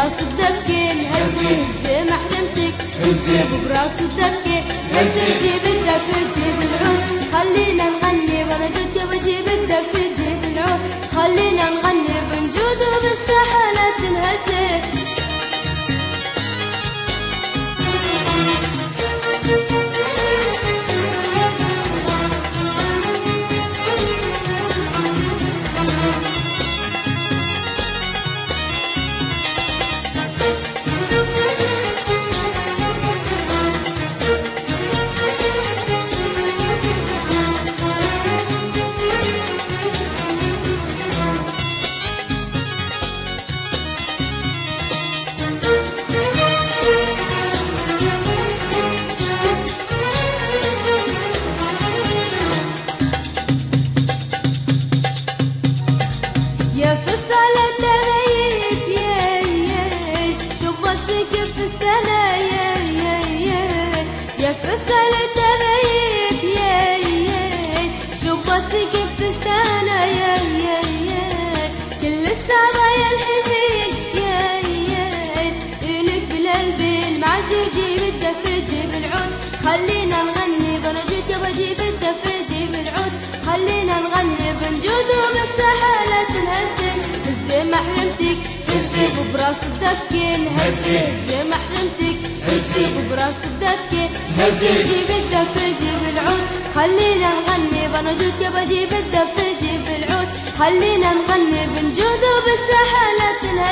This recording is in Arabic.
هزي. وبراس الدبكين هزي هزي. هزي محرمتك هزي. وبراس الدبكين هزي. جيب الدف خلينا نغني بنجود يا بجيب الدف جيب العود خلينا نغني بنجود وبالسهلة تنهزم هزي محرمتك هزي. وبراس الدكين هزي. هزي محرمتك هزي. الدكين هزي. جيب الدف جيب العود خلينا نغني بنجود يا بجيب الدف جيب العود خلينا نغني بنجود وبالسهلة تنهزم